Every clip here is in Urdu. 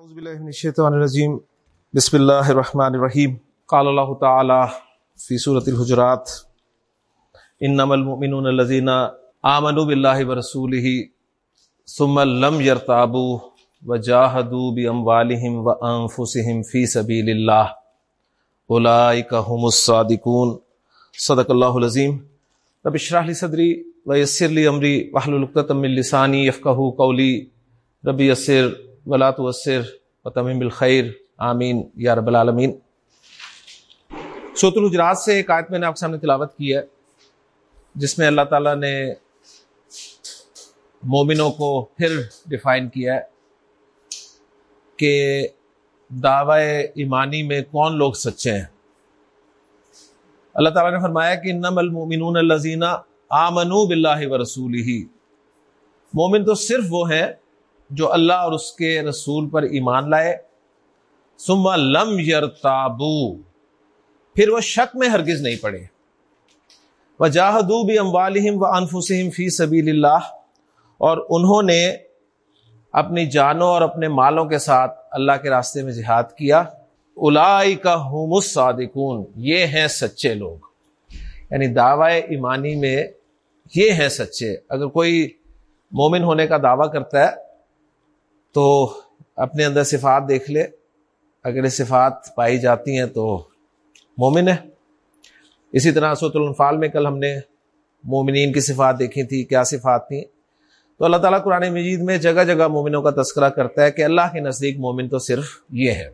اعوذ باللہ من الشیطان الرجیم۔ بسم اللہ الرحمن الرحیم قال اللہ تعالی فی سورة الحجرات، انما المؤمنون الذین آمنوا باللہ ورسولہ ثم لم يرتابوا وجاہدوا باموالہم وانفسہم فی سبیل اللہ۔ اولئک هم الصادقون۔ صدق اللہ العظیم۔ رب اشرح لی صدری ویسر لی امری، واحلل عقدۃ من لسانی یفقهوا قولی۔ ربی یسر ولا توسر وتمم بالخیر. آمین. یا رب العالمین. سوت الحجرات سے ایک آیت میں نے آپ کے سامنے تلاوت کی ہے، جس میں اللہ تعالیٰ نے مومنوں کو پھر ڈیفائن کیا ہے کہ دعوی ایمانی میں کون لوگ سچے ہیں۔ اللہ تعالیٰ نے فرمایا کہ نم المومنون الزینہ آمنو بلّہ و رسول ہی مومن تو صرف وہ ہیں جو اللہ اور اس کے رسول پر ایمان لائے۔ سما لم یر پھر وہ شک میں ہرگز نہیں پڑے۔ وہ جاہدو بھی اموالہم و انفسم فی سبیل اللہ اور انہوں نے اپنی جانوں اور اپنے مالوں کے ساتھ اللہ کے راستے میں جہاد کیا۔ الائی کا صادقون یہ ہیں سچے لوگ۔ یعنی دعوی ایمانی میں یہ ہیں سچے۔ اگر کوئی مومن ہونے کا دعویٰ کرتا ہے تو اپنے اندر صفات دیکھ لے۔ اگر یہ صفات پائی جاتی ہیں تو مومن ہے۔ اسی طرح سوت الانفال میں کل ہم نے مومنین کی صفات دیکھی تھی، کیا صفات تھیں۔ تو اللہ تعالیٰ قرآن مجید میں جگہ جگہ مومنوں کا تذکرہ کرتا ہے کہ اللہ کے نزدیک مومن تو صرف یہ ہے۔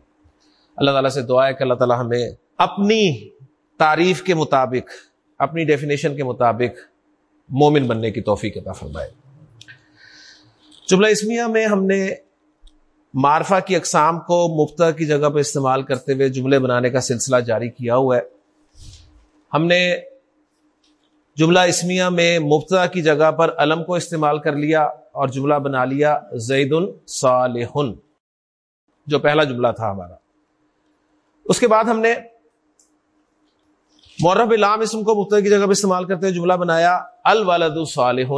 اللہ تعالیٰ سے دعا ہے کہ اللہ تعالیٰ ہمیں اپنی تعریف کے مطابق، اپنی ڈیفینیشن کے مطابق مومن بننے کی توفیق عطا فرمائے۔ جملہ اسمیہ میں ہم نے معرفہ کی اقسام کو مفتا کی جگہ پہ استعمال کرتے ہوئے جملے بنانے کا سلسلہ جاری کیا ہوا ہے۔ ہم نے جملہ اسمیہ میں مفتا کی جگہ پر علم کو استعمال کر لیا اور جملہ بنا لیا زید الصالح جو پہلا جملہ تھا ہمارا۔ اس کے بعد ہم نے مورب علام اسم کو مفتا کی جگہ پہ استعمال کرتے ہوئے جملہ بنایا، الولد صالح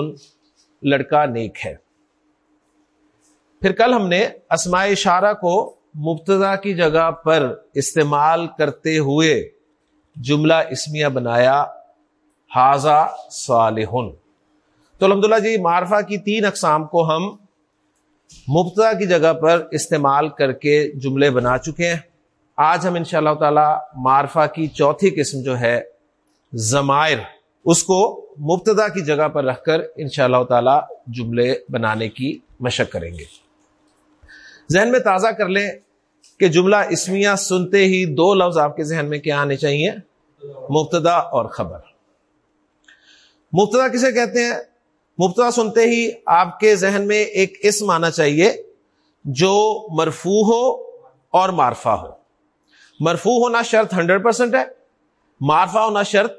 لڑکا نیک ہے۔ پھر کل ہم نے اسماء اشارہ کو مبتدا کی جگہ پر استعمال کرتے ہوئے جملہ اسمیہ بنایا حاضہ صالح تو الحمد جی معرفہ کی تین اقسام کو ہم مبتدا کی جگہ پر استعمال کر کے جملے بنا چکے ہیں۔ آج ہم ان شاء اللہ تعالی معرفہ کی چوتھی قسم جو ہے زمائر اس کو مبتدا کی جگہ پر رکھ کر ان شاء اللہ تعالی جملے بنانے کی مشق کریں گے۔ ذہن میں تازہ کر لیں کہ جملہ اسمیہ سنتے ہی دو لفظ آپ کے ذہن میں کیا آنے چاہیے؟ مبتدا اور خبر۔ مبتدا کسے کہتے ہیں؟ مبتدا سنتے ہی آپ کے ذہن میں ایک اسم آنا چاہیے جو مرفو ہو اور مارفا ہو۔ مرفو ہونا شرط ہنڈریڈ پرسینٹ ہے مارفا ہونا شرط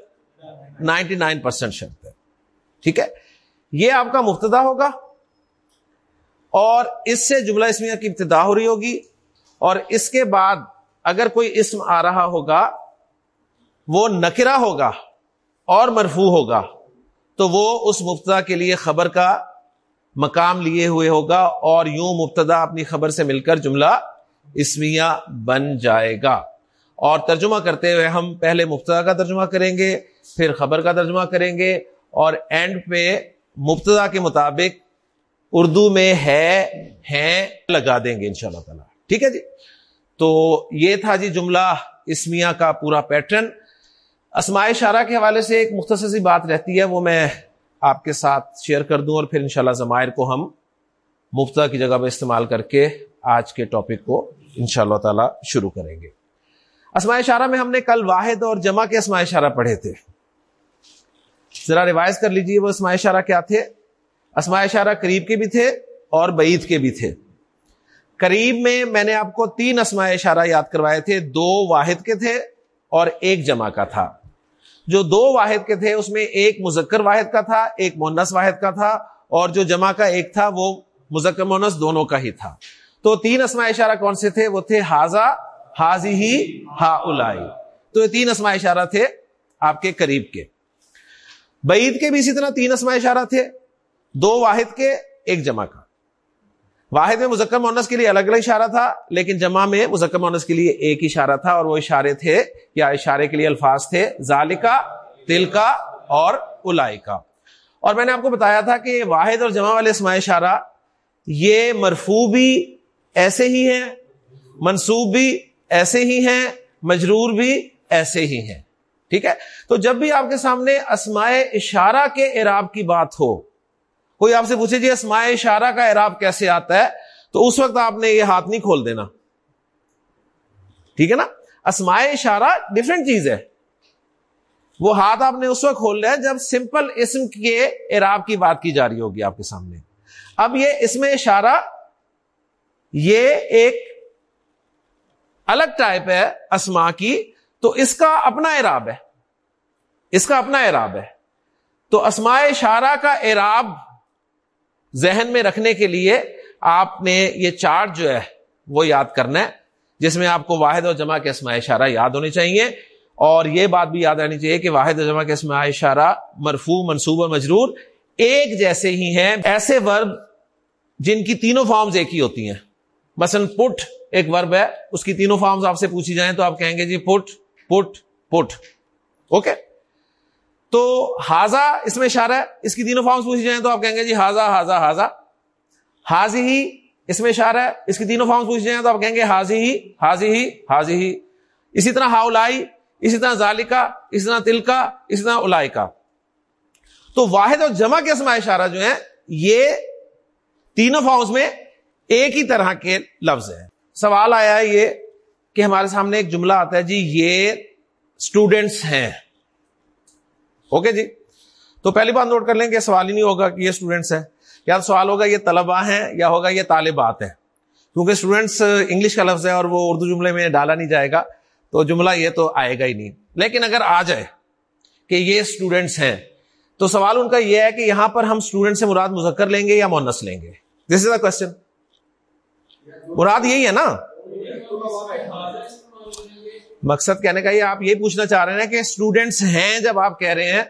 نائنٹی نائن پرسینٹ شرط ہے۔ ٹھیک ہے؟ یہ آپ کا مبتدا ہوگا۔ اور اس سے جملہ اسمیہ کی ابتدا ہو رہی ہوگی اور اس کے بعد اگر کوئی اسم آ رہا ہوگا، وہ نکرا ہوگا اور مرفو ہوگا، تو وہ اس مبتدا کے لیے خبر کا مقام لیے ہوئے ہوگا اور یوں مبتدا اپنی خبر سے مل کر جملہ اسمیہ بن جائے گا۔ اور ترجمہ کرتے ہوئے ہم پہلے مبتدا کا ترجمہ کریں گے، پھر خبر کا ترجمہ کریں گے اور اینڈ پہ مبتدا کے مطابق اردو میں ہے، ہیں، لگا دیں گے ان شاء اللہ تعالی۔ ٹھیک ہے جی؟ تو یہ تھا جی جملہ اسمیہ کا پورا پیٹرن۔ اسماء اشارہ کے حوالے سے ایک مختصر سی بات رہتی ہے، وہ میں آپ کے ساتھ شیئر کر دوں اور پھر انشاءاللہ زمائر کو ہم مفتا کی جگہ پہ استعمال کر کے آج کے ٹاپک کو ان شاء اللہ تعالی شروع کریں گے۔ اسماء اشارہ میں ہم نے کل واحد اور جمع کے اسماء اشارہ پڑھے تھے۔ ذرا ریوائز کر لیجیے وہ اسماء اشارہ کیا تھے۔ اسماء اشارہ قریب کے بھی تھے اور بعید کے بھی تھے۔ قریب میں میں نے آپ کو تین اسماء اشارہ یاد کروائے تھے، دو واحد کے تھے اور ایک جمع کا تھا۔ جو دو واحد کے تھے، اس میں ایک مذکر واحد کا تھا، ایک مونس واحد کا تھا اور جو جمع کا ایک تھا، وہ مذکر مونس دونوں کا ہی تھا۔ تو تین اسماء اشارہ کون سے تھے؟ وہ تھے ہاضا حاضی ہی ہا الائی تو یہ تین اسماء اشارہ تھے آپ کے قریب کے۔ بعید کے بھی اسی طرح تین اسماء اشارہ تھے۔ دو واحد کے ایک جمع کا۔ واحد میں مذکر مونس کے لیے الگ الگ اشارہ تھا، لیکن جمع میں مذکر مونس کے لیے ایک اشارہ تھا اور وہ اشارے تھے، یا اشارے کے لیے الفاظ تھے، ذالکا تل کا اور الائی کا اور میں نے آپ کو بتایا تھا کہ واحد اور جمع والے اسماء اشارہ، یہ مرفو بھی ایسے ہی ہیں، منصوب بھی ایسے ہی ہیں، مجرور بھی ایسے ہی ہیں۔ ٹھیک ہے؟ تو جب بھی آپ کے سامنے اسمائے اشارہ کے اعراب کی بات ہو کوئی آپ سے پوچھے جی اسمائے اشارہ کا اعراب کیسے آتا ہے؟ تو اس وقت آپ نے یہ ہاتھ نہیں کھول دینا۔ ٹھیک ہے نا؟ اسمائے اشارہ ڈفرینٹ چیز ہے۔ وہ ہاتھ آپ نے اس وقت کھول لیا جب سمپل اسم کے اعراب کی بات کی جا رہی ہوگی آپ کے سامنے۔ اب یہ اس میں اشارہ، یہ ایک الگ ٹائپ ہے اسما کی، تو اس کا اپنا اعراب ہے۔ اس کا اپنا اعراب ہے۔ تو اسماء اشارہ کا اعراب ذہن میں رکھنے کے لیے آپ نے یہ چارٹ جو ہے وہ یاد کرنا ہے، جس میں آپ کو واحد اور جمع کے اسماء اشارہ یاد ہونے چاہیے۔ اور یہ بات بھی یاد آنی چاہیے کہ واحد اور جمع کے اسماء اشارہ مرفو منصوب اور مجرور ایک جیسے ہی ہیں۔ ایسے ورب جن کی تینوں فارمز ایک ہی ہوتی ہیں۔ مثلا پٹ ایک ورب ہے، اس کی تینوں فارمز آپ سے پوچھی جائیں تو آپ کہیں گے جی پٹ پٹ پٹ۔ اوکے؟ تو ہاضا اس میں اشارہ ہے، اس کی تینوں فارمز پوچھی جائیں تو آپ کہیں گے جی ہاضا ہاضا ہاضا حاضی ہی اس میں اشارہ ہے، اس کی تینوں فارمز پوچھی جائیں تو آپ کہیں گے حاضی ہی حاضی ہی حاضی ہی۔ اسی طرح ہاؤلائی، اسی طرح ذالکا اسی طرح تلکا اسی طرح الائی کا تو واحد اور جمع کے اسماء اشارہ جو ہیں، یہ تینوں فارمز میں ایک ہی طرح کے لفظ ہیں۔ سوال آیا ہے یہ کہ ہمارے سامنے ایک جملہ آتا ہے جی یہ اسٹوڈینٹس ہیں۔ اوکے جی تو پہلی بات نوٹ کر لیں کہ سوال ہی نہیں ہوگا کہ یہ اسٹوڈینٹس ہیں. یا سوال ہوگا یہ طلبا ہیں یا ہوگا یہ طالبات ہیں. کیونکہ اسٹوڈینٹس انگلش کا لفظ ہے اور وہ اردو جملے میں ڈالا نہیں جائے گا. تو جملہ یہ تو آئے گا ہی نہیں. لیکن اگر آ جائے کہ یہ اسٹوڈینٹس ہیں، تو سوال ان کا یہ ہے کہ یہاں پر ہم اسٹوڈینٹ سے مراد مذکر لیں گے یا مونس لیں گے؟ دس از اے کوشچن مراد یہی ہے نا؟ مقصد کہنے کا یہ آپ یہ پوچھنا چاہ رہے ہیں کہ اسٹوڈینٹس ہیں جب آپ کہہ رہے ہیں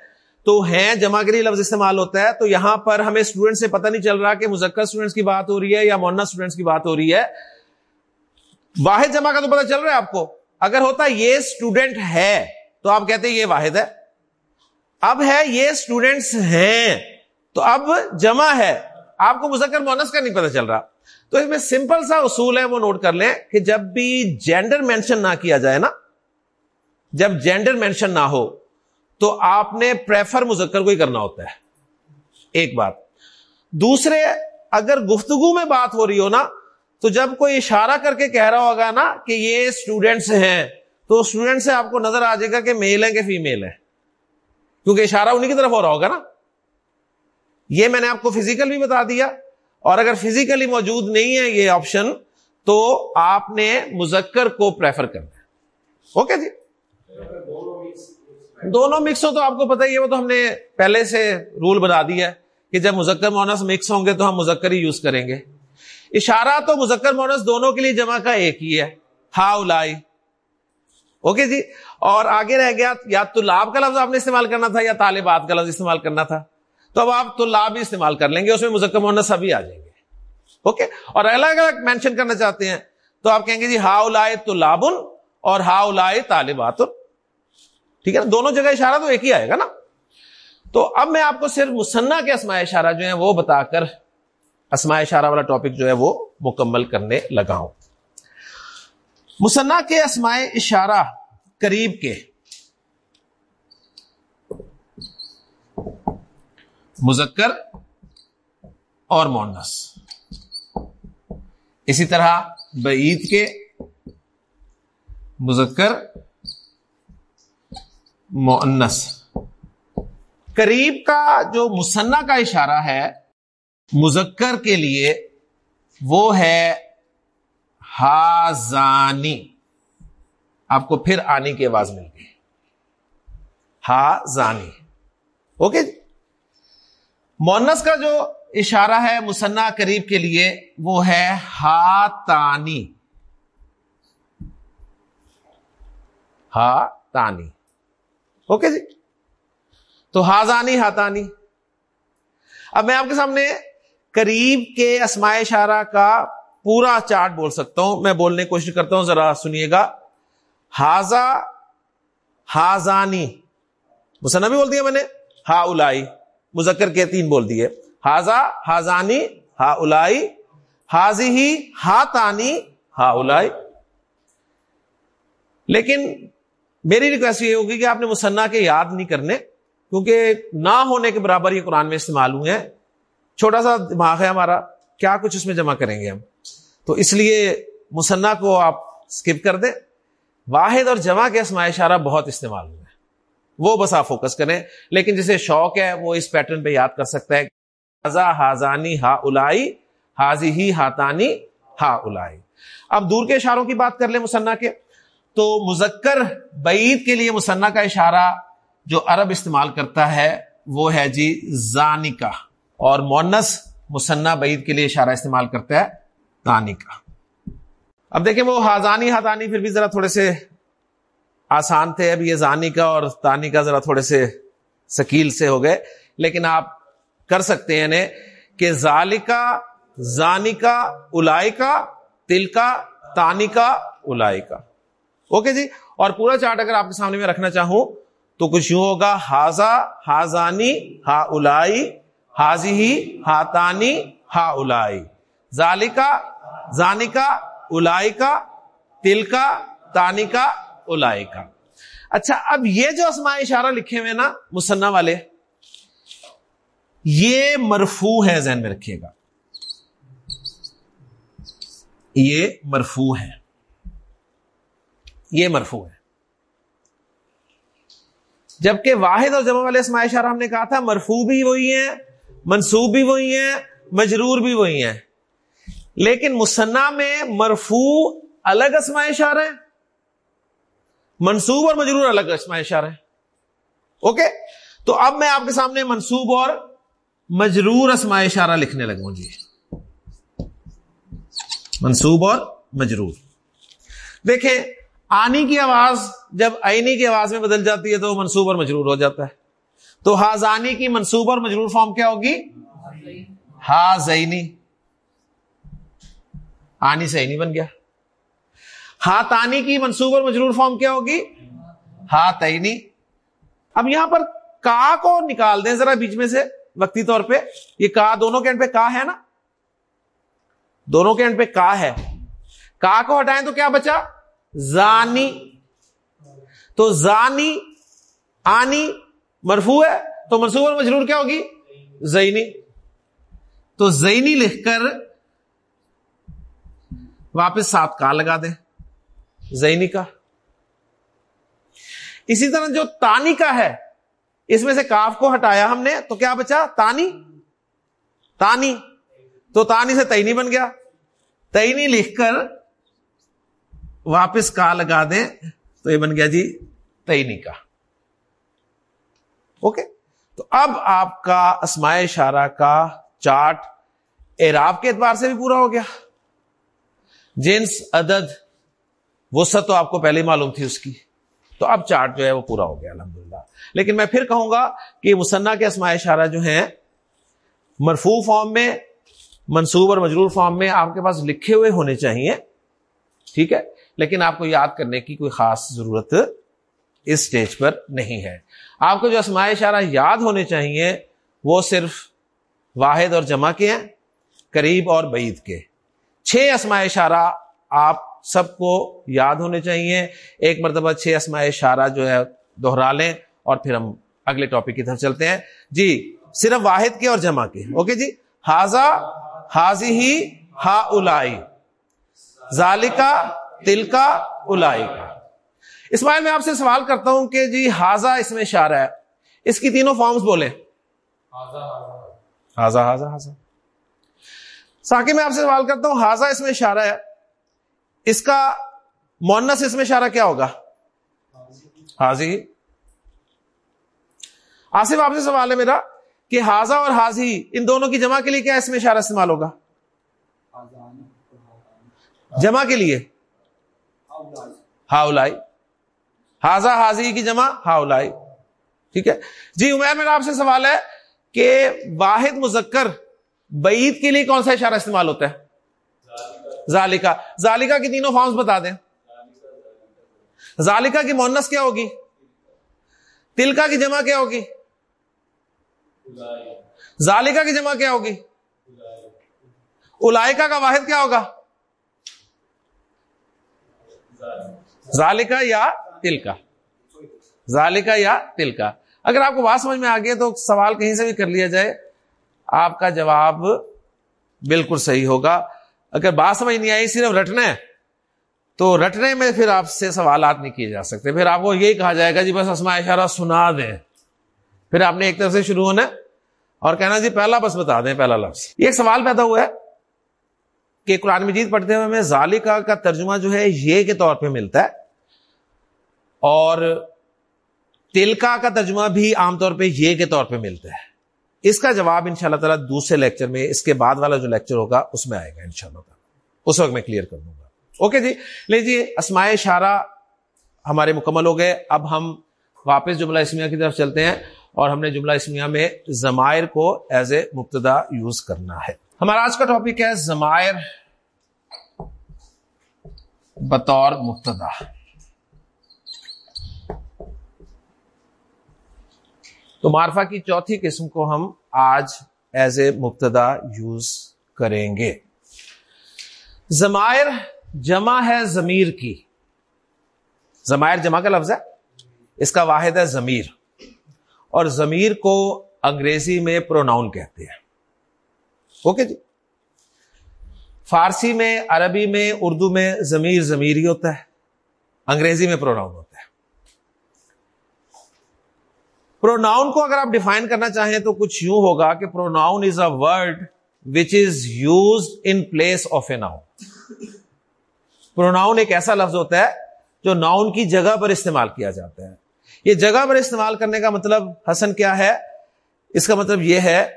تو ہیں جمع گری لفظ استعمال ہوتا ہے تو یہاں پر ہمیں اسٹوڈینٹ سے پتہ نہیں چل رہا کہ مذکر اسٹوڈینٹس کی بات ہو رہی ہے یا مونا اسٹوڈینٹس کی بات ہو رہی ہے۔ واحد جمع کا تو پتہ چل رہا ہے آپ کو۔ اگر ہوتا یہ اسٹوڈینٹ ہے تو آپ کہتے ہیں یہ واحد ہے۔ اب ہے یہ اسٹوڈینٹس ہیں تو اب جمع ہے۔ آپ کو مذکر مونس کا نہیں پتہ چل رہا۔ تو اس میں سمپل سا اصول ہے وہ نوٹ کر لیں کہ جب بھی جینڈر مینشن نہ کیا جائے نا جب جینڈر مینشن نہ ہو تو آپ نے پریفر مذکر کو ہی کرنا ہوتا ہے۔ ایک بات۔ دوسرے، اگر گفتگو میں بات ہو رہی ہو نا، تو جب کوئی اشارہ کر کے کہہ رہا ہوگا نا کہ یہ اسٹوڈینٹس ہیں، تو اسٹوڈینٹ سے آپ کو نظر آ جائے گا کہ میل ہے کہ فیمل ہے کیونکہ اشارہ انہیں کی طرف ہو رہا ہوگا نا۔ یہ میں نے آپ کو فزیکل بھی بتا دیا۔ اور اگر فزیکلی موجود نہیں ہے یہ آپشن تو آپ نے مذکر کو پریفر کرنا ہے۔ اوکے جی۔ دونوں مکس ہو تو آپ کو پتا ہی ہے، وہ تو ہم نے پہلے سے رول بنا دیا ہے کہ جب مذکر مونس مکس ہوں گے تو ہم مذکر ہی یوز کریں گے۔ اشارہ تو مذکر مونس دونوں کے لیے جمع کا ایک ہی ہے۔ ہا الائی اوکے جی؟ اور آگے رہ گیا، یا تو لاب کا لفظ آپ نے استعمال کرنا تھا یا طالبات کا لفظ استعمال کرنا تھا؟ تو اب آپ تو لاب بھی استعمال کر لیں گے، اس میں مذکر مونس سبھی آ جائیں گے۔ اوکے؟ اور الگ الگ مینشن کرنا چاہتے ہیں، تو آپ کہیں گے جی ہا لائے تو اور ہا لائے طالبات ٹھیک ہے نا؟ دونوں جگہ اشارہ تو ایک ہی آئے گا نا۔ تو اب میں آپ کو صرف مسنا کے اسماء اشارہ جو ہیں وہ بتا کر اسماء اشارہ والا ٹاپک جو ہے وہ مکمل کرنے لگا ہوں۔ مسنا کے اسماء اشارہ قریب کے۔ مذکر اور مونس اسی طرح بعید کے۔ مذکر مونس قریب کا جو مسنا کا اشارہ ہے، مذکر کے لیے وہ ہے ہازانی۔ آپ کو پھر آنے کی آواز مل گئی۔ ہا زانی اوکے۔ جی مونس کا جو اشارہ ہے مسنا قریب کے لیے وہ ہے ہا تانی ہا تانی اوکے جی۔ تو ہاضانی ہاتانی۔ اب میں آپ کے سامنے قریب کے اسماء اشارہ کا پورا چارٹ بول سکتا ہوں۔ میں بولنے کی کوشش کرتا ہوں، ذرا سنیے گا۔ ہاضا ہاضانی مسنا بھی بول دیا میں نے۔ ہا الائی مذکر کے تین بول دیے۔ ہاضا ہاضانی ہا الائی حاضی ہی ہا تانی ہا الائی لیکن میری ریکویسٹ یہ ہوگی کہ آپ نے مسنا کے یاد نہیں کرنے، کیونکہ نہ ہونے کے برابر یہ قرآن میں استعمال ہوئے ہیں۔ چھوٹا سا دماغ ہے ہمارا، کیا کچھ اس میں جمع کریں گے ہم؟ تو اس لیے مسنا کو آپ اسکپ کر دیں۔ واحد اور جمع کے اسماء اشارہ بہت استعمال ہوئے ہیں۔ وہ بس آپ فوکس کریں۔ لیکن جسے شوق ہے، وہ اس پیٹرن پہ یاد کر سکتا ہے۔ ہاضانی ہا الائی حاضی ہی، ہاتانی ہا الائی اب دور کے اشاروں کی بات کر لیں مسنا کے۔ تو مذکر بعید کے لیے مسنا کا اشارہ جو عرب استعمال کرتا ہے وہ ہے جی زانکا اور مونس مسنا بعید کے لیے اشارہ استعمال کرتا ہے تانی کا اب دیکھیں وہ ہاضانی ہاتانی پھر بھی ذرا تھوڑے سے آسان تھے اب یہ زانی کا اور تانی کا ذرا تھوڑے سے سکیل سے ہو گئے لیکن آپ کر سکتے ہیں انہیں کہ ذالکا زانکا الائکا تل کا تانی کا الائکا اوکے جی اور پورا چارٹ اگر آپ کے سامنے میں رکھنا چاہوں تو کچھ یوں ہوگا ہاضا ہاضانی ہا الائی حاضی ہی ہاتانی ہا الائی ذالکا زانکا الائکا تل کا تانی کا الائکا اچھا اب یہ جو اسماء اشارہ لکھے ہوئے نا مسنا والے، یہ مرفو ہے ذہن میں رکھیے گا۔ یہ مرفو ہے یہ مرفو ہے۔ جبکہ واحد اور جمع والے اسماء اشارہ ہم نے کہا تھا مرفو بھی وہی ہیں، منصوب بھی وہی ہیں، مجرور بھی وہی ہیں۔ لیکن مصنع میں مرفو الگ اسماء اشارہ ہے منصوب اور مجرور الگ اسماء اشارہ ہے اوکے؟ تو اب میں آپ کے سامنے منصوب اور مجرور اسماء اشارہ لکھنے لگوں جی۔ منصوب اور مجرور۔ دیکھیں آنی کی آواز جب آئینی کی آواز میں بدل جاتی ہے تو منصوب اور مجرور ہو جاتا ہے۔ تو ہاضانی کی منصوب اور مجرور فارم کیا ہوگی؟ ہا آنی سے نہیں بن گیا۔ ہا تانی کی منصوب اور مجرور فارم کیا ہوگی؟ ہا تینی اب یہاں پر کا کو نکال دیں ذرا بیچ میں سے، وقتی طور پہ۔ یہ کا دونوں کے اینڈ پہ کا ہے نا؟ دونوں کے اینڈ پہ کا ہے۔ کا کو ہٹائیں تو کیا بچا؟ زانی. تو زانی، آنی مرفو ہے، تو منصوب اور مجرور کیا ہوگی؟ زینی تو زینی لکھ کر واپس سات کا لگا دیں زینی کا. اسی طرح جو تانی کا ہے، اس میں سے کاف کو ہٹایا ہم نے، تو کیا بچا؟ تانی. تانی. تو تانی سے تئینی بن گیا۔ تئینی لکھ کر واپس کا لگا دیں؟ تو یہ بن گیا جی تئینی کا۔ اوکے؟ تو اب آپ کا اسماء اشارہ کا چارٹ اعراب کے اعتبار سے بھی پورا ہو گیا۔ جنس، عدد وہ سب تو آپ کو پہلے ہی معلوم تھی اس کی۔ تو اب چارٹ جو ہے وہ پورا ہو گیا الحمد لیکن میں پھر کہوں گا کہ مسنا کے اسماء اشارہ جو ہیں مرفو فارم میں، منصوب اور مجرور فارم میں آپ کے پاس لکھے ہوئے ہونے چاہیے۔ ٹھیک ہے؟ لیکن آپ کو یاد کرنے کی کوئی خاص ضرورت اس اسٹیج پر نہیں ہے۔ آپ کو جو اسماء اشارہ یاد ہونے چاہیے، وہ صرف واحد اور جمع کے ہیں، قریب اور بعید کے۔ چھ اسماء اشارہ آپ سب کو یاد ہونے چاہیے۔ ایک مرتبہ چھ اسماء اشارہ جو ہے دوہرا لیں اور پھر ہم اگلے ٹاپک کی طرف چلتے ہیں۔ جی صرف واحد کے اور جمع کے۔ اوکے جی؟ ہاضا حاضی ہی ہا الائی ذالکا تل کا الائی کا اسماعیل میں آپ سے سوال کرتا ہوں کہ جی ہاضا اس میں اشارہ ہے۔ اس کی تینوں فارمز بولے ہاضا ہاضا ہاضا ساکی میں آپ سے سوال کرتا ہوں ہاضا اس میں اشارہ ہے۔ اس کا مونس اس میں اشارہ کیا ہوگا؟ حاضی۔ آصف آپ سے سوال ہے میرا کہ حاضہ اور حاضی ان دونوں کی جمع کے لیے کیا اس میں اشارہ استعمال ہوگا؟ جمع کے لیے۔ ہاؤلائی حاضہ حاضی کی جمع ہاؤلائی ٹھیک ہے؟ جی عمیر میرا آپ سے سوال ہے کہ واحد مذکر بعید کے لیے کون سا اشارہ استعمال ہوتا ہے؟ ذالکا ذالکا کی تینوں فارمز بتا دیں۔ ذالکا کی مونس کیا ہوگی؟ تلکا کی جمع کیا ہوگی؟ ذالکا کی جمع کیا ہوگی؟ الائکا کا واحد کیا ہوگا؟ ذالکا یا تلکا۔ ذالکا یا تلکا۔ اگر آپ کو بات سمجھ میں آ گیا تو سوال کہیں سے بھی کر لیا جائے۔ آپ کا جواب بالکل صحیح ہوگا۔ اگر بات سمجھ نہیں آئی، صرف رٹنا ہے۔ تو رٹنے میں پھر آپ سے سوالات نہیں کیے جا سکتے۔ پھر آپ کو یہی کہا جائے گا جی بس اسما اشارہ سنا دیں۔ پھر آپ نے ایک طرف سے شروع ہونا اور کہنا جی پہلا بس بتا دیں، پہلا لفظ۔ یہ ایک سوال پیدا ہوا ہے کہ قرآن مجید پڑھتے ہوئے ہمیں ظالقہ کا ترجمہ جو ہے، یہ کے طور پہ ملتا ہے۔ اور تلکا کا ترجمہ بھی عام طور پہ یہ کے طور پہ ملتا ہے۔ اس کا جواب ان شاء اللہ تعالیٰ دوسرے لیکچر میں، اس کے بعد والا جو لیکچر ہوگا، اس میں آئے گا ان شاء اللہ تعالیٰ۔ اس وقت میں کلیئر کر دوں گا۔ اوکے جی لیجیے اسماء اشارہ ہمارے مکمل ہو گئے۔ اب ہم واپس جملہ اسمیہ کی طرف چلتے ہیں اور ہم نے جملہ اسمیہ میں زمائر کو ایز اے مبتدا یوز کرنا ہے۔ ہمارا آج کا ٹاپک ہے زمائر بطور مبتدا۔ تو معرفہ کی چوتھی قسم کو ہم آج ایز اے مبتدا یوز کریں گے۔ زمائر جمع ہے ضمیر کی۔ زمائر جمع کا لفظ ہے؟ اس کا واحد ہے ضمیر۔ اور ضمیر کو انگریزی میں پروناؤن کہتے ہیں۔ اوکے جی۔ فارسی میں، عربی میں، اردو میں ضمیر ضمیر ہی ہوتا ہے۔ انگریزی میں پروناؤن ہوتا ہے۔ پروناؤن کو اگر آپ ڈیفائن کرنا چاہیں تو کچھ یوں ہوگا کہ pronoun is a word which is use in place of a noun pronoun ایک ایسا لفظ ہوتا ہے جو ناؤن کی جگہ پر استعمال کیا جاتا ہے۔ یہ جگہ پر استعمال کرنے کا مطلب حسن کیا ہے؟ اس کا مطلب یہ ہے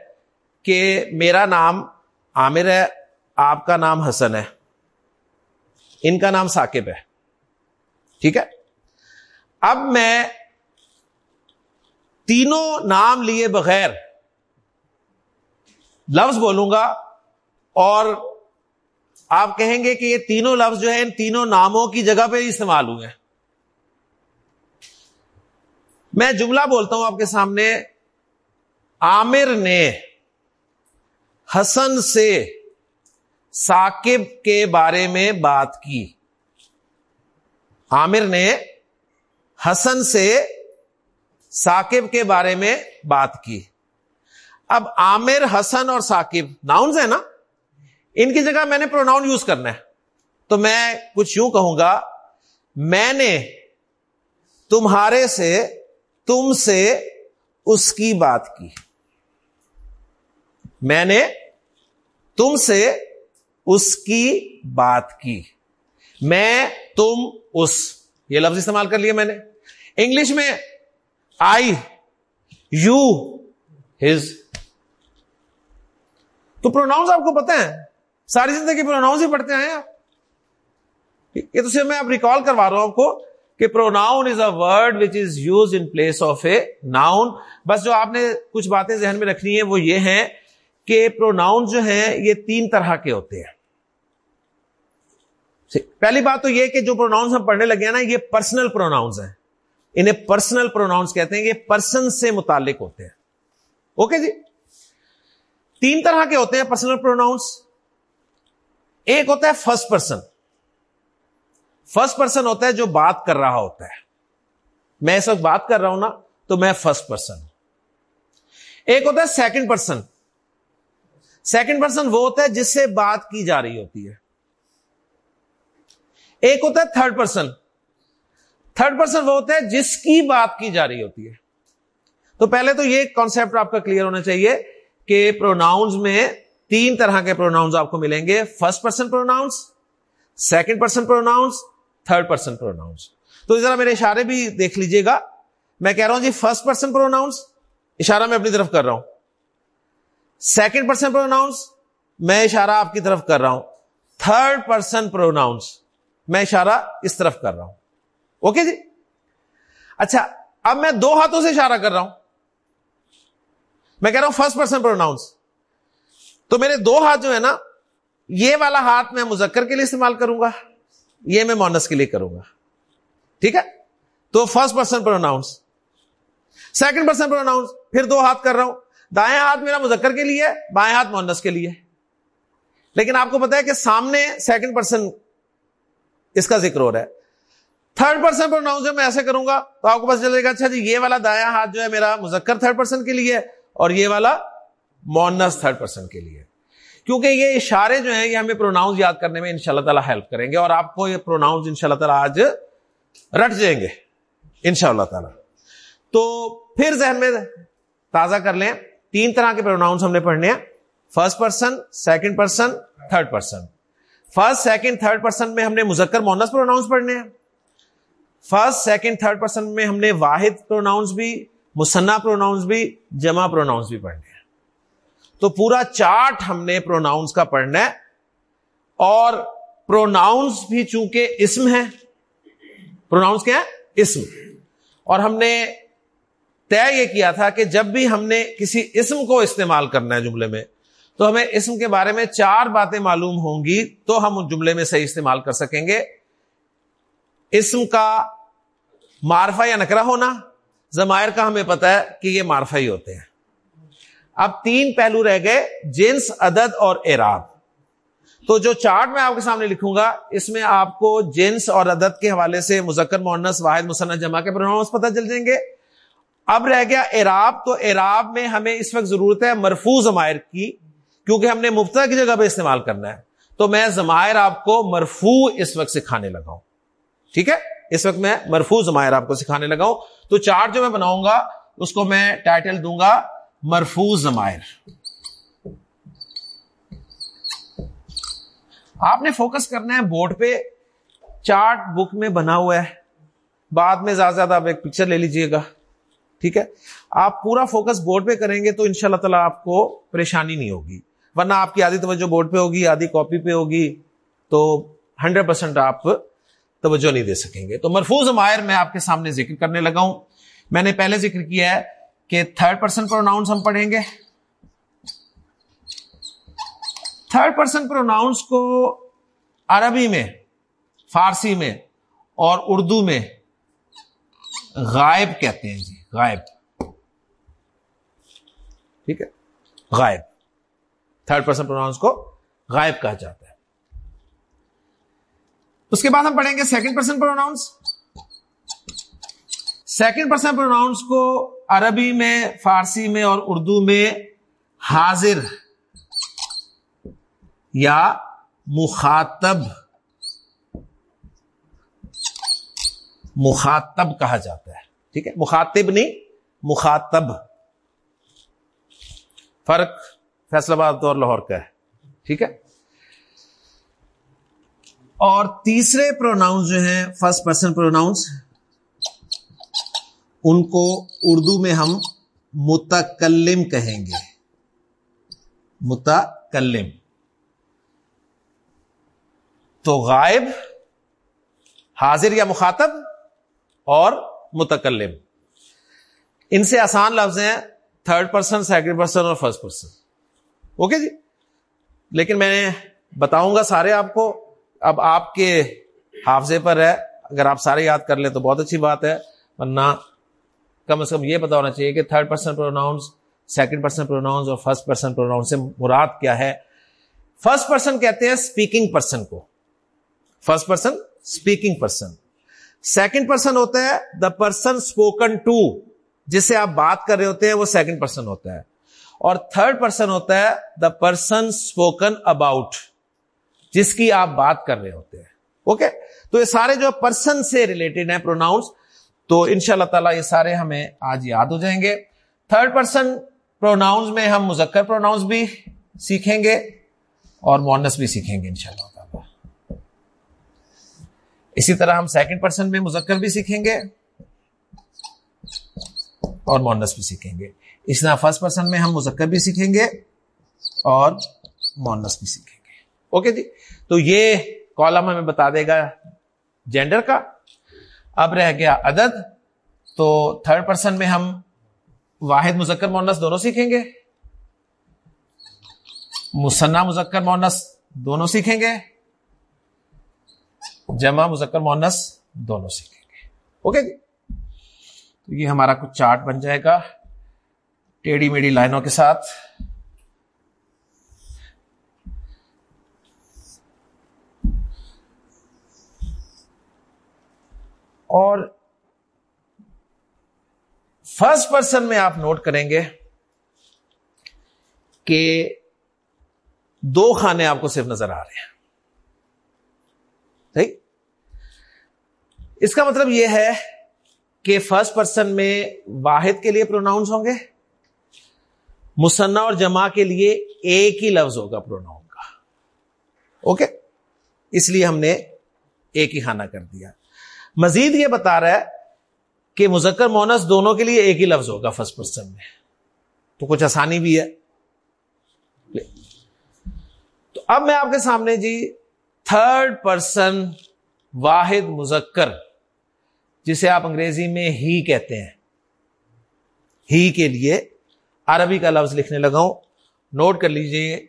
کہ میرا نام عامر ہے، آپ کا نام حسن ہے۔ ان کا نام ثاقب ہے۔ ٹھیک ہے؟ اب میں تینوں نام لیے بغیر لفظ بولوں گا اور آپ کہیں گے کہ یہ تینوں لفظ جو ہے ان تینوں ناموں کی جگہ پہ استعمال ہوئے میں جملہ بولتا ہوں آپ کے سامنے۔ عامر نے حسن سے ثاقب کے بارے میں بات کی۔ عامر نے حسن سے ثاقب کے بارے میں بات کی۔ اب عامر حسن اور ثاقب ناؤنز ہیں نا؟ ان کی جگہ میں نے پروناؤن یوز کرنا ہے۔ تو میں کچھ یوں کہوں گا، میں نے تمہارے سے، تم سے اس کی بات کی۔ میں نے تم سے اس کی بات کی۔ میں تم اس۔ یہ لفظ استعمال کر لیا میں نے۔ انگلش میں آئی یو ہز تو پروناؤنس آپ کو پتہ ہے ساری زندگی پروناؤن ہی پڑھتے ہیں آپ؟ یہ تو صرف میں آپ ریکال کروا رہا ہوں آپ کو کہ pronoun is a word which is use in place of a noun بس جو آپ نے کچھ باتیں ذہن میں رکھنی ہے وہ یہ ہیں کہ پروناؤن جو ہیں یہ تین طرح کے ہوتے ہیں۔ پہلی بات تو یہ کہ جو پروناؤنس ہم پڑھنے لگے ہیں نا، یہ پرسنل پروناؤنس ہیں۔ انہیں پرسنل پروناؤنس کہتے ہیں یہ پرسن سے متعلق ہوتے ہیں۔ اوکے جی؟ تین طرح کے ہوتے ہیں پرسنل پروناؤنس ایک ہوتا ہے فرسٹ پرسن فرسٹ پرسن ہوتا ہے جو بات کر رہا ہوتا ہے۔ میں اس وقت بات کر رہا ہوں نا تو میں فرسٹ پرسن ہوں۔ ایک ہوتا ہے سیکنڈ پرسن سیکنڈ پرسن وہ ہوتا ہے جس سے بات کی جا رہی ہوتی ہے۔ ایک ہوتا ہے تھرڈ پرسن تھرڈ پرسن وہ ہوتا ہے جس کی بات کی جا رہی ہوتی ہے۔ تو پہلے تو یہ کانسپٹ آپ کا کلیئر ہونا چاہیے کہ پروناؤنز میں تین طرح کے پروناؤنس آپ کو ملیں گے۔ First person pronouns second person pronouns third person pronouns تو ذرا میرے اشارے بھی دیکھ لیجیے گا۔ میں کہہ رہا ہوں جی فرسٹ پرسن پروناؤنس اشارہ میں اپنی طرف کر رہا ہوں۔ سیکنڈ پرسن پروناؤنس میں اشارہ آپ کی طرف کر رہا ہوں۔ تھرڈ پرسن پروناؤنس میں اشارہ اس طرف کر رہا ہوں۔ اوکے جی؟ اچھا اب میں دو ہاتھوں سے اشارہ کر رہا ہوں۔ میں کہہ رہا ہوں فرسٹ پرسن پروناؤنس تو میرے دو ہاتھ جو ہے نا، یہ والا ہاتھ میں مذکر کے لیے استعمال کروں گا، یہ میں مونس کے لیے کروں گا۔ ٹھیک ہے؟ تو first person pronouns second person pronouns پھر دو ہاتھ کر رہا ہوں۔ دائیں ہاتھ میرا مذکر کے لیے بائیں ہاتھ مونس کے لیے لیکن آپ کو پتا ہے کہ سامنے سیکنڈ پرسن اس کا ذکر ہو رہا ہے۔ تھرڈ پرسن پروناؤنس میں ایسے کروں گا تو آپ کو پتا چلے گا اچھا جی یہ والا دایاں ہاتھ جو ہے میرا مذکر تھرڈ پرسن کے لیے اور یہ والا مونس تھرڈ پرسن کے لیے کیونکہ یہ اشارے جو ہیں یہ ہمیں پروناؤنس یاد کرنے میں ان شاء اللہ تعالیٰ ہیلپ کریں گے اور آپ کو یہ پروناؤنس ان شاء اللہ تعالیٰ آج رٹ جائیں گے ان شاء اللہ تعالیٰ۔ تو پھر ذہن میں تازہ کر لیں، تین طرح کے پروناؤنس ہم نے پڑھنے ہیں۔ First person second person third person first second third person میں ہم نے مذکر مونس پروناؤنس پڑھنے ہیں۔ فرسٹ سیکنڈ تھرڈ پرسن میں ہم نے واحد پروناؤنس بھی مسنا پروناؤنس بھی، جمع پروناؤنس بھی پڑھنے ہیں۔ تو پورا چارٹ ہم نے پروناؤنس کا پڑھنا ہے۔ اور پروناؤنس بھی چونکہ اسم ہے پروناؤنس کیا ہے اسم۔ اور ہم نے طے یہ کیا تھا کہ جب بھی ہم نے کسی اسم کو استعمال کرنا ہے جملے میں، تو ہمیں اسم کے بارے میں چار باتیں معلوم ہوں گی تو ہم اس جملے میں صحیح استعمال کر سکیں گے۔ اسم کا معرفہ یا نکرا ہونا زمائر کا ہمیں پتا ہے کہ یہ معرفہ ہی ہوتے ہیں۔ اب تین پہلو رہ گئے، جنس، عدد اور اعراب۔ تو جو چارٹ میں آپ کے سامنے لکھوں گا، اس میں آپ کو جنس اور عدد کے حوالے سے مذکر مونس واحد مسنت جمع کے پروناؤنس پتہ چل جائیں گے۔ اب رہ گیا اعراب، تو اعراب میں ہمیں اس وقت ضرورت ہے مرفو زمائر کی، کیونکہ ہم نے مفتا کی جگہ پہ استعمال کرنا ہے۔ تو میں زمائر آپ کو مرفو اس وقت سکھانے لگا ہوں۔ ٹھیک ہے؟ اس وقت میں مرفو زمائر آپ کو سکھانے لگا ہوں۔ تو چارٹ جو میں بناؤں گا، اس کو میں ٹائٹل دوں گا مرفوظ زمائر آپ نے فوکس کرنا ہے بورڈ پہ۔ چارٹ بک میں بنا ہوا ہے۔ بعد میں زیادہ زیادہ آپ ایک پکچر لے لیجیے گا۔ ٹھیک ہے؟ آپ پورا فوکس بورڈ پہ کریں گے تو ان شاء اللہ تعالیٰ آپ کو پریشانی نہیں ہوگی۔ ورنہ آپ کی آدھی توجہ بورڈ پہ ہوگی، آدھی کاپی پہ ہوگی۔ تو ہنڈریڈ پرسینٹ آپ توجہ نہیں دے سکیں گے۔ تو مرفوظ مائر میں آپ کے سامنے ذکر کرنے لگا ہوں۔ میں نے پہلے ذکر کیا ہے کہ تھرڈ پرسن پروناؤنس ہم پڑھیں گے۔ تھرڈ پرسن پروناؤنس کو عربی میں، فارسی میں اور اردو میں غائب کہتے ہیں جی غائب۔ ٹھیک ہے؟ غائب۔ تھرڈ پرسن پروناؤنس کو غائب کہا جاتا ہے۔ اس کے بعد ہم پڑھیں گے second person pronouns second person pronouns کو عربی میں، فارسی میں اور اردو میں حاضر یا مخاطب مخاطب کہا جاتا ہے۔ ٹھیک ہے؟ مخاطب نہیں، مخاطب۔ فرق فیصلہ آباد اور لاہور کا ہے۔ ٹھیک ہے؟ اور تیسرے پروناؤنس جو ہیں فرسٹ پرسن پروناؤنس ان کو اردو میں ہم متکلم کہیں گے۔ متکلم۔ تو غائب، حاضر یا مخاطب اور متکلم۔ ان سے آسان لفظ ہیں تھرڈ پرسن سیکنڈ پرسن اور فرسٹ پرسن اوکے جی؟ لیکن میں بتاؤں گا سارے آپ کو اب آپ کے حافظے پر ہے، اگر آپ سارے یاد کر لیں تو بہت اچھی بات ہے، ورنہ کم از کم یہ پتا ہونا چاہیے کہ third person pronouns second person pronouns اور فرسٹ پرسن پروناؤنس سے مراد کیا ہے۔ فرسٹ پرسن کہتے ہیں اسپیکنگ پرسن کو۔ First person speaking person second person ہوتا ہے دا پرسن اسپوکن ٹو جس سے آپ بات کر رہے ہوتے ہیں، وہ سیکنڈ پرسن ہوتا ہے۔ اور تھرڈ پرسن ہوتا ہے دا پرسن اسپوکن اباؤٹ جس کی آپ بات کر رہے ہوتے ہیں۔ اوکے تو یہ سارے جو پرسن سے ریلیٹڈ ہیں پروناؤنس تو ان شاء اللہ تعالیٰ یہ سارے ہمیں آج یاد ہو جائیں گے۔ تھرڈ پرسن پروناؤنس میں ہم مذکر پروناؤنس بھی سیکھیں گے اور مونس بھی سیکھیں گے ان شاء اللہ تعالیٰ۔ اسی طرح ہم سیکنڈ پرسن میں مذکر بھی سیکھیں گے اور مونس بھی سیکھیں گے۔ اس طرح فرسٹ پرسن میں ہم مذکر بھی سیکھیں گے اور مونس بھی سیکھیں گے۔ اوکے جی؟ تو یہ کالم ہمیں بتا دے گا جینڈر کا۔ اب رہ گیا عدد۔ تو تھرڈ پرسن میں ہم واحد مذکر مونس دونوں سیکھیں گے۔ مسنا مذکر مونس دونوں سیکھیں گے۔ جمع مذکر مونس دونوں سیکھیں گے۔ اوکے جی؟ تو یہ ہمارا کچھ چارٹ بن جائے گا۔ ٹیڑھی میڑھی لائنوں کے ساتھ۔ اور فرسٹ پرسن میں آپ نوٹ کریں گے کہ دو کھانے آپ کو صرف نظر آ رہے ہیں۔ صحیح؟ اس کا مطلب یہ ہے کہ فرسٹ پرسن میں واحد کے لیے پروناؤنس ہوں گے مسنا اور جمع کے لیے ایک ہی لفظ ہوگا پروناؤن کا۔ اوکے اس لیے ہم نے ایک ہی کھانا کر دیا۔ مزید یہ بتا رہا ہے کہ مذکر مونس دونوں کے لیے ایک ہی لفظ ہوگا فرسٹ پرسن میں۔ تو کچھ آسانی بھی ہے۔ تو اب میں آپ کے سامنے جی تھرڈ پرسن واحد مذکر، جسے آپ انگریزی میں ہی کہتے ہیں۔ ہی کے لیے عربی کا لفظ لکھنے لگاؤں نوٹ کر لیجیے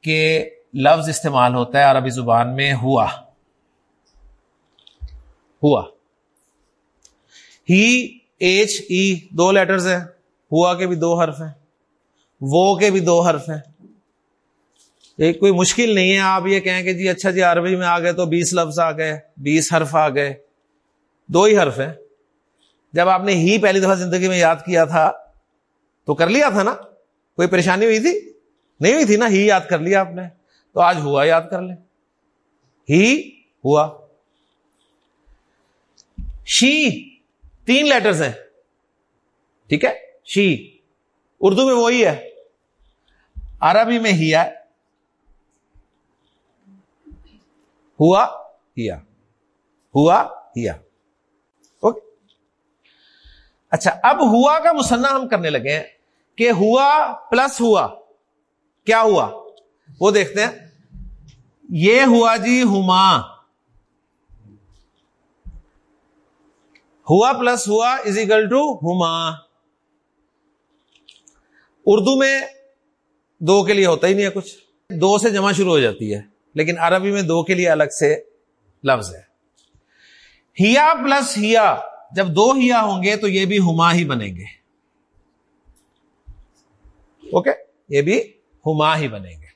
کہ لفظ استعمال ہوتا ہے عربی زبان میں ہوا۔ ہوا۔ ہی ایچ ای دو لیٹرز ہیں۔ ہوا کے بھی دو حرف ہیں۔ وہ کے بھی دو حرف ہیں۔ ایک کوئی مشکل نہیں ہے۔ آپ یہ کہیں کہ جی اچھا جی عربی میں آ گئے تو بیس لفظ آ گئے، بیس حرف آ گئے۔ دو ہی حرف ہیں۔ جب آپ نے ہی پہلی دفعہ زندگی میں یاد کیا تھا، تو کر لیا تھا نا؟ کوئی پریشانی ہوئی تھی؟ نہیں ہوئی تھی نا؟ ہی یاد کر لیا آپ نے۔ تو آج ہوا یاد کر لیں۔ ہی ہوا۔ شی تین لیٹرز ہیں۔ ٹھیک ہے؟ شی۔ اردو میں وہی ہے۔ عربی میں ہی ہے۔ ہوا ہیا ہوا ہیا اوکے۔ اچھا اب ہوا کا مسنا ہم کرنے لگے ہیں کہ ہوا پلس ہوا کیا ہوا؟ وہ دیکھتے ہیں۔ یہ ہوا جی ہما۔ ہوا پلس ہوا از اکل ٹو ہوما اردو میں دو کے لیے ہوتا ہی نہیں ہے کچھ۔ دو سے جمع شروع ہو جاتی ہے، لیکن عربی میں دو کے لیے الگ سے لفظ ہے۔ ہیا پلس ہیا، جب دو ہیا ہوں گے تو یہ بھی ہما ہی بنیں گے۔ اوکے؟ یہ بھی ہما ہی بنیں گے۔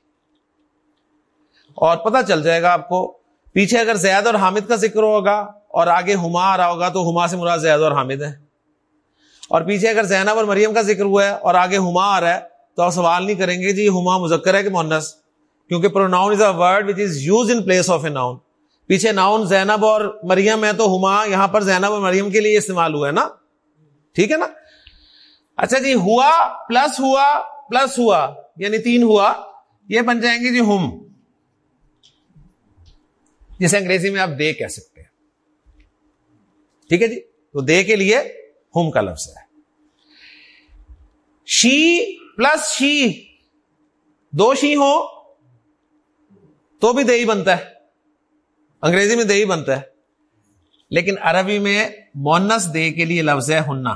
اور پتہ چل جائے گا آپ کو، پیچھے اگر زید اور حامد کا ذکر ہوگا اور آگے ہما آ رہا ہوگا تو ہما سے مراد زید اور حامد ہے اور پیچھے اگر زینب اور مریم کا ذکر ہوا ہے اور آگے ہما آ رہا ہے تو آپ سوال نہیں کریں گے جی ہما مذکر ہے کہ مونس کیونکہ pronoun is a word which is use in place of a noun پیچھے ناؤن زینب اور مریم ہے تو ہما یہاں پر زینب اور مریم کے لیے استعمال ہوا ہے نا؟ ٹھیک ہے نا؟ اچھا جی ہوا پلس ہوا پلس ہوا یعنی تین ہوا، یہ بن جائیں گے جی ہم۔ جسے انگریزی میں آپ دے کہہ سکتے ٹھیک ہے جی؟ تو دے کے لیے ہوم کا لفظ ہے۔ شی پلس شی، دو شی ہو تو بھی دے بنتا ہے۔ انگریزی میں دے بنتا ہے۔ لیکن عربی میں مونس دے کے لیے لفظ ہے ہننا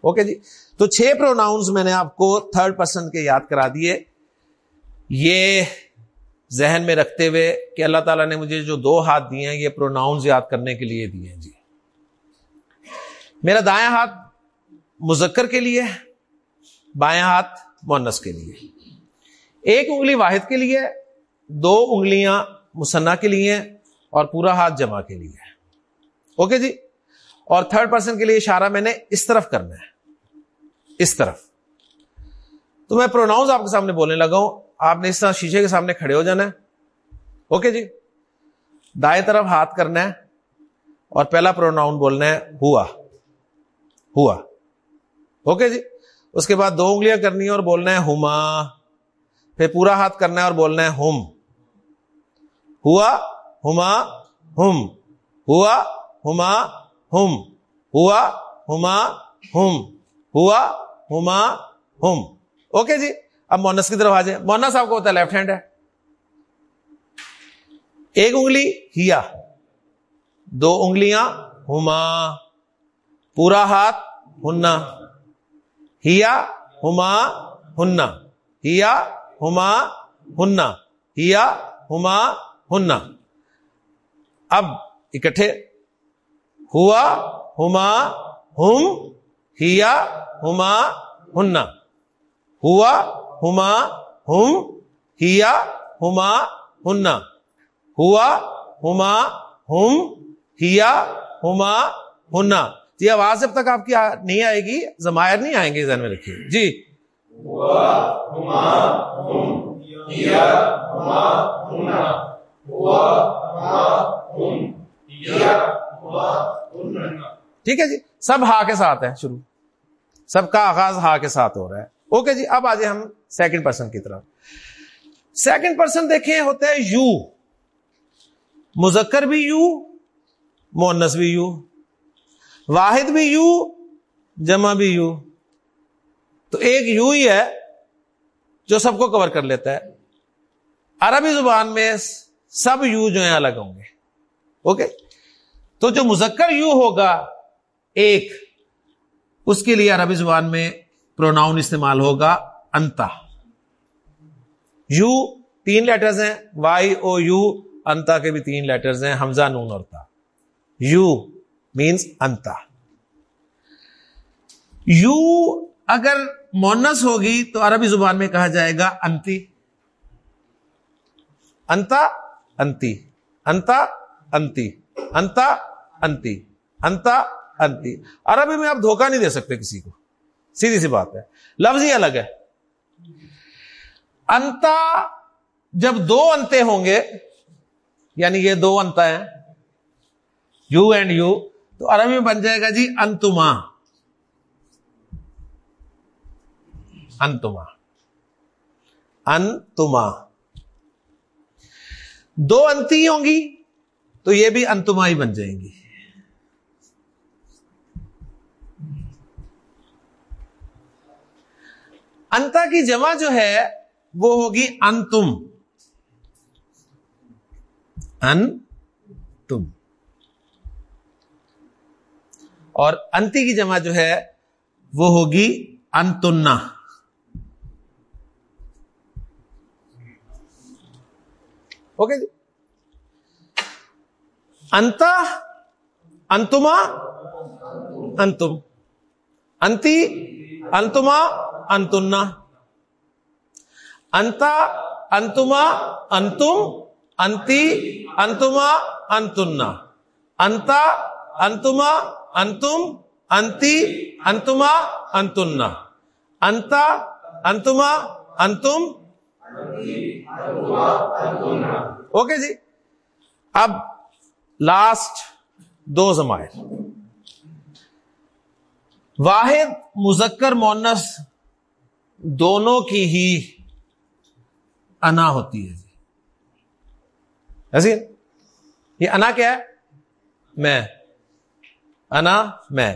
اوکے جی؟ تو چھ پروناؤنس میں نے آپ کو تھرڈ پرسن کے یاد کرا دیے۔ یہ ذہن میں رکھتے ہوئے کہ اللہ تعالیٰ نے مجھے جو دو ہاتھ دیے ہیں، یہ پروناؤنز یاد کرنے کے لیے دیے ہیں۔ جی۔ میرا دایاں ہاتھ مذکر کے لیے بایاں ہاتھ مونس کے لیے۔ ایک انگلی واحد کے لیے، دو انگلیاں مسنا کے لیے اور پورا ہاتھ جمع کے لیے اوکے جی؟ اور تھرڈ پرسن کے لیے اشارہ میں نے اس طرف کرنا ہے۔ اس طرف۔ تو میں پروناؤنز آپ کے سامنے بولنے لگا ہوں۔ آپ نے اس طرح شیشے کے سامنے کھڑے ہو جانا ہے۔ اوکے جی۔ دائیں طرف ہاتھ کرنا ہے اور پہلا پروناؤن بولنا ہے، ہوا۔ ہوا۔ اوکے جی۔ اس کے بعد دو انگلیاں کرنی ہے اور بولنا ہے ہوما پھر پورا ہاتھ کرنا ہے اور بولنا ہے ہوم ہوا ہوما ہوم ہوا ہوما ہوم ہوا ہوما ہوم ہوا ہوما ہوم اوکے جی۔ اب مونس کی طرف آ جائیں۔ مونس آپ کو ہوتا ہے لیفٹ ہینڈ ہے۔ ایک انگلی ہیا۔ دو انگلیاں ہوما پورا ہاتھ ہننا۔ ہیا، ہما، ہننا۔ ہیا، ہما، ہننا۔ ہیا، ہما، ہننا۔ اب اکٹھے۔ ہوا، ہما، ہم۔ ہیا، ہما، ہننا۔ ہوا ہما ہم ہیا ہما ہننا ہوا ہما ہم ہیا ہما ہننا جی آواز جب تک آپ کی نہیں آئے گی زمائر نہیں آئیں گے ذہن میں رکھیے۔ جی۔ ٹھیک ہے جی سب ہا کے ساتھ ہے شروع۔ سب کا آغاز ہا کے ساتھ ہو رہا ہے۔ اوکے جی اب آ جائے ہم سیکنڈ پرسن کی طرف سیکنڈ پرسن دیکھیں ہوتا ہے یو مذکر بھی یو مونس بھی یو واحد بھی یو جمع بھی یو تو ایک یو ہی ہے جو سب کو کور کر لیتا ہے۔ عربی زبان میں سب یو جو ہیں الگ ہوں گے۔ اوکے تو جو مذکر یو ہوگا، ایک، اس کے لیے عربی زبان میں پروناؤن استعمال ہوگا انتا۔ یو تین لیٹرز ہیں، وائی، او، یو، انتا کے بھی تین لیٹرز ہیں، حمزہ، نون اور تا۔ یو مینس انتا۔ یو اگر مونس ہوگی تو عربی زبان میں کہا جائے گا انتی۔ انتا انتی۔ انتا انتی۔ انتا انتی۔ انتا، انتی۔ عربی میں آپ دھوکہ نہیں دے سکتے کسی کو۔ سیدھی سی بات ہے۔ لفظ ہی الگ ہے۔ انتا جب دو انتے ہوں گے یعنی یہ دو انتا ہیں، یو اینڈ یو، تو عربی میں بن جائے گا جی انتما۔ انتما۔ انتما۔ دو انتی ہوں گی، تو یہ بھی انتما ہی بن جائیں گی۔ انتا کی جمع جو ہے وہ ہوگی انتم۔ ان تم اور انتی کی جمع جو ہے وہ ہوگی انتنا اوکے جی۔ انتا، انتما، انتم۔ انتی، انتما انتنا انتا انتما انتم انتی انتما انتنا انتا انتما انتم انتی انتما انتنا انتا انتما انتم اوکے جی اب لاسٹ دو زمائر واحد مذکر مونس دونوں کی ہی انا ہوتی ہے جی۔ ایسی یہ انا کیا ہے؟ میں۔ انا، میں۔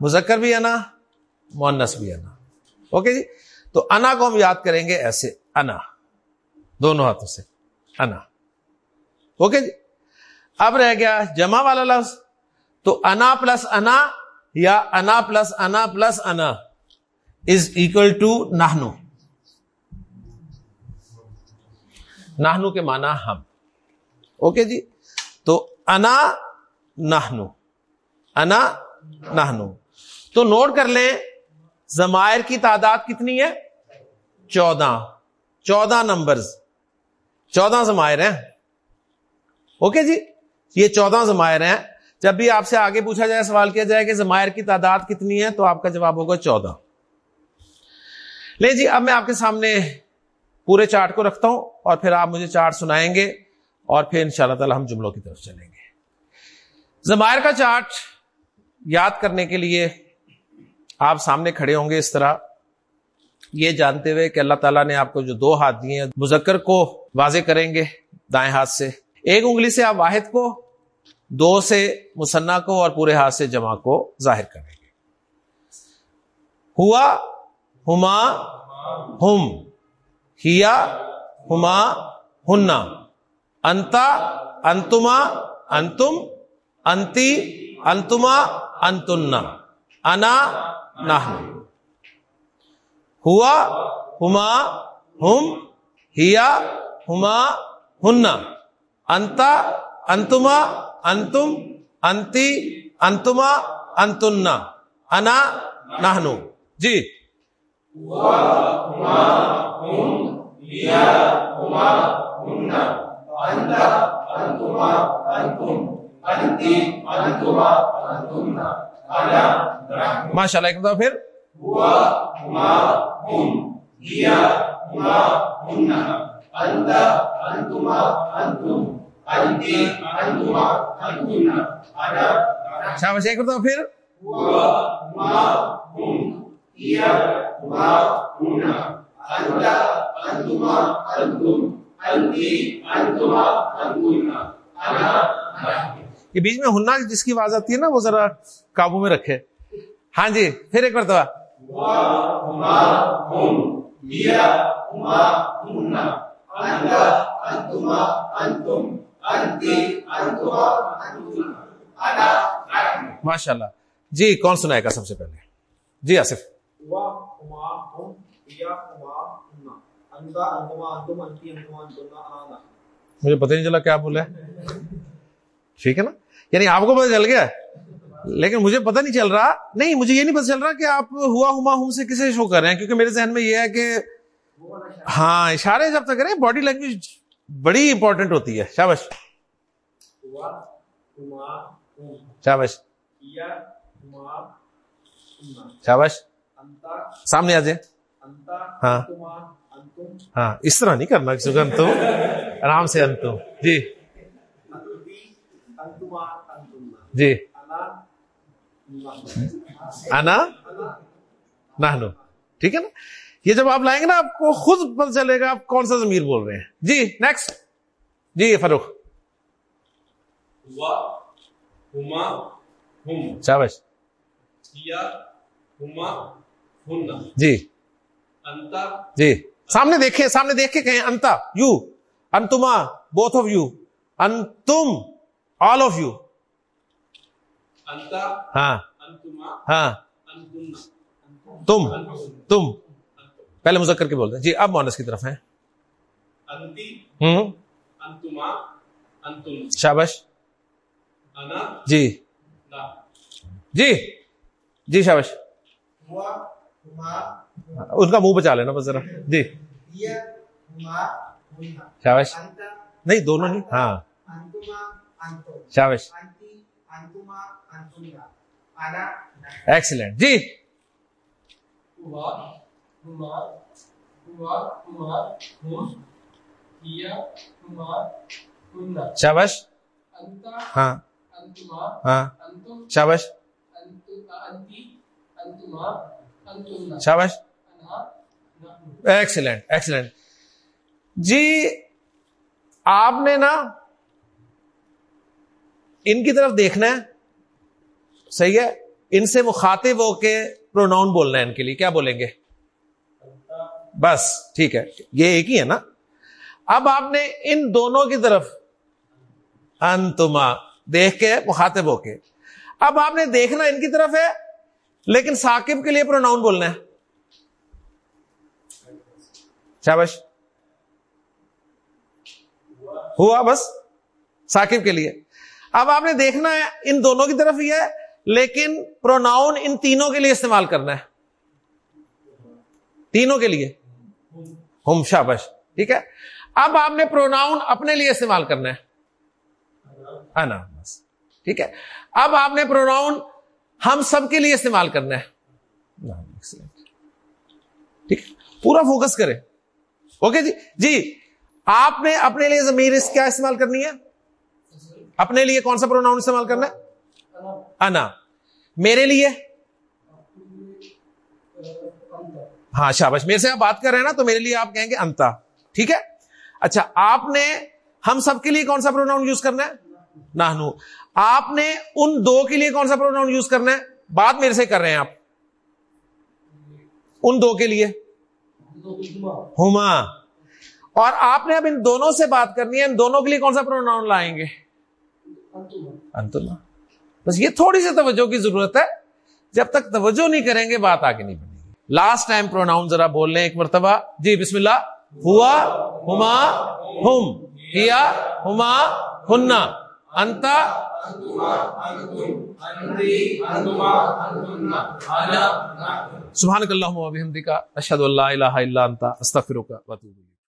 مذکر بھی انا مونس بھی انا۔ اوکے جی؟ تو انا کو ہم یاد کریں گے ایسے انا۔ دونوں ہاتھوں سے۔ انا۔ اوکے جی؟ اب رہ گیا جمع والا لفظ۔ تو انا پلس انا یا انا پلس انا پلس انا۔ از اکول ٹو نہنو نہنو کے معنی ہم اوکے جی تو انا نہنو انا نہنو تو نوٹ کر لیں زمائر کی تعداد کتنی ہے؟ چودہ. چودہ نمبر چودہ زمائر ہیں. اوکے جی؟ یہ چودہ زمائر ہیں. جب بھی آپ سے آگے پوچھا جائے، سوال کیا جائے کہ زمائر کی تعداد کتنی ہے، تو آپ کا جواب ہوگا چودہ. لے جی اب میں آپ کے سامنے پورے چارٹ کو رکھتا ہوں اور پھر آپ مجھے چارٹ سنائیں گے اور پھر ان شاء اللہ تعالی ہم جملوں کی طرف چلیں گے۔ زمائر کا چارٹ یاد کرنے کے لیے آپ سامنے کھڑے ہوں گے اس طرح۔ یہ جانتے ہوئے کہ اللہ تعالیٰ نے آپ کو جو دو ہاتھ دیے ہیں، مذکر کو واضح کریں گے دائیں ہاتھ سے۔ ایک انگلی سے آپ واحد کو، دو سے مسنا کو اور پورے ہاتھ سے جمع کو ظاہر کریں گے۔ ہوا ہما ہم، ہیا ہما ہننا انتا انتما انتم، انتی انتما انتنا، انا نہ ہوا ہما ہم، ہیا ہما ہننا انتا انتما انتم، انتی انتما انتنا، انا نہنو جی۔ ماشاء اللہ ایک دفعہ پھر۔ شاباش ایک دفعہ پھر۔ یہ بیچ میں ہننا جس کی آواز آتی ہے نا وہ ذرا قابو میں رکھے۔ ہاں جی پھر ایک مرتبہ۔ ماشاء اللہ جی کون سنائے گا سب سے پہلے؟ جی آصف۔ مجھے پتہ نہیں چلا کیا بولا ہے ٹھیک ہے نا؟ یعنی آپ کو پتا چل گیا۔ لیکن مجھے پتہ نہیں چل رہا۔ نہیں مجھے یہ نہیں پتا چل رہا کہ آپ ہوا ہما ہم سے کسے شو کر رہے ہیں۔ کیونکہ میرے ذہن میں یہ ہے کہ ہاں اشارے جب تک کریں باڈی لینگویج بڑی امپورٹنٹ ہوتی ہے۔ شابش۔ شابش۔ شابش۔ سامنے آ جائیں۔ ہاں۔ ہاں اس طرح نہیں کرنا انتم آرام سے انتم جی۔ جی۔ انا نہنو ٹھیک ہے نا؟ یہ جب آپ لائیں گے نا آپ کو خود پتہ چلے گا آپ کون سا ضمیر بول رہے ہیں۔ جی نیکسٹ جی فروخ شابش۔ جی۔ جی۔ سامنے دیکھیں سامنے دیکھ کے کہیں انتا یو۔ انتما بوتھ آف یو انتم آل آف یو ہاں۔ ہاں۔ تم۔ تم۔ پہلے مذکر کے بولتے ہیں جی اب مونس کی طرف ہیں۔ شابش۔ جی۔ جی۔ جی شابش۔ ان کا منہ بچا لینا بس ذرا۔ جی۔ شابش۔ نہیں، دونوں نہیں۔ ہاں۔ شابش۔ ایکسلنٹ جی۔ شابش۔ ہاں۔ ہاں۔ شابش۔ شابش ایکسلنٹ ایکسلنٹ جی آپ نے نا ان کی طرف دیکھنا ہے۔ صحیح ہے؟ ان سے مخاطب ہو کے پروناؤن بولنا ہے ان کے لیے۔ کیا بولیں گے؟ بس، ٹھیک ہے۔ یہ ایک ہی ہے نا۔ اب آپ نے ان دونوں کی طرف انتما دیکھ کے مخاطب ہو کے۔ اب آپ نے دیکھنا ان کی طرف ہے۔ لیکن ثاقب کے لیے پروناؤن بولنا ہے۔ شابش ہوا بس ثاقب کے لیے۔ اب آپ نے دیکھنا ہے، ان دونوں کی طرف ہی ہے، لیکن پروناؤن ان تینوں کے لیے استعمال کرنا ہے۔ تینوں کے لیے۔ ہم شابش ٹھیک ہے؟ اب آپ نے پروناؤن اپنے لیے استعمال کرنا ہے۔ انا، بس۔ ٹھیک ہے؟ اب آپ نے پروناؤن ہم سب کے لیے استعمال کرنا ہے۔ ٹھیک۔ پورا فوکس کرے اوکے جی؟ جی آپ نے اپنے لیے زمیر کیا استعمال کرنی ہے؟ اپنے لیے کون سا پروناؤن استعمال کرنا ہے؟ انا۔ میرے لیے؟ ہاں شابش میرے سے آپ بات کر رہے ہیں نا، تو میرے لیے آپ کہیں گے انتا۔ ٹھیک ہے؟ اچھا آپ نے ہم سب کے لیے کون سا پروناؤن یوز کرنا ہے؟ نہنو آپ نے ان دو کے لیے کون سا پروناؤن یوز کرنا ہے؟ بات میرے سے کر رہے ہیں آپ۔ ان دو کے لیے۔ ہما۔ اور آپ نے اب ان دونوں سے بات کرنی ہے، ان دونوں کے لیے کون سا پروناؤن لائیں گے؟ انتما بس یہ تھوڑی سی توجہ کی ضرورت ہے۔ جب تک توجہ نہیں کریں گے، بات آگے نہیں بنے گی۔ لاسٹ ٹائم پروناؤن ذرا بول لیں ایک مرتبہ۔ جی بسم اللہ۔ ہوا، ہما، ہم۔ کیا ہما ہننا انتا سبحانک اللہم و بحمدک اشہد اللہ الہ الا انتا استغفرک و اتوب الیک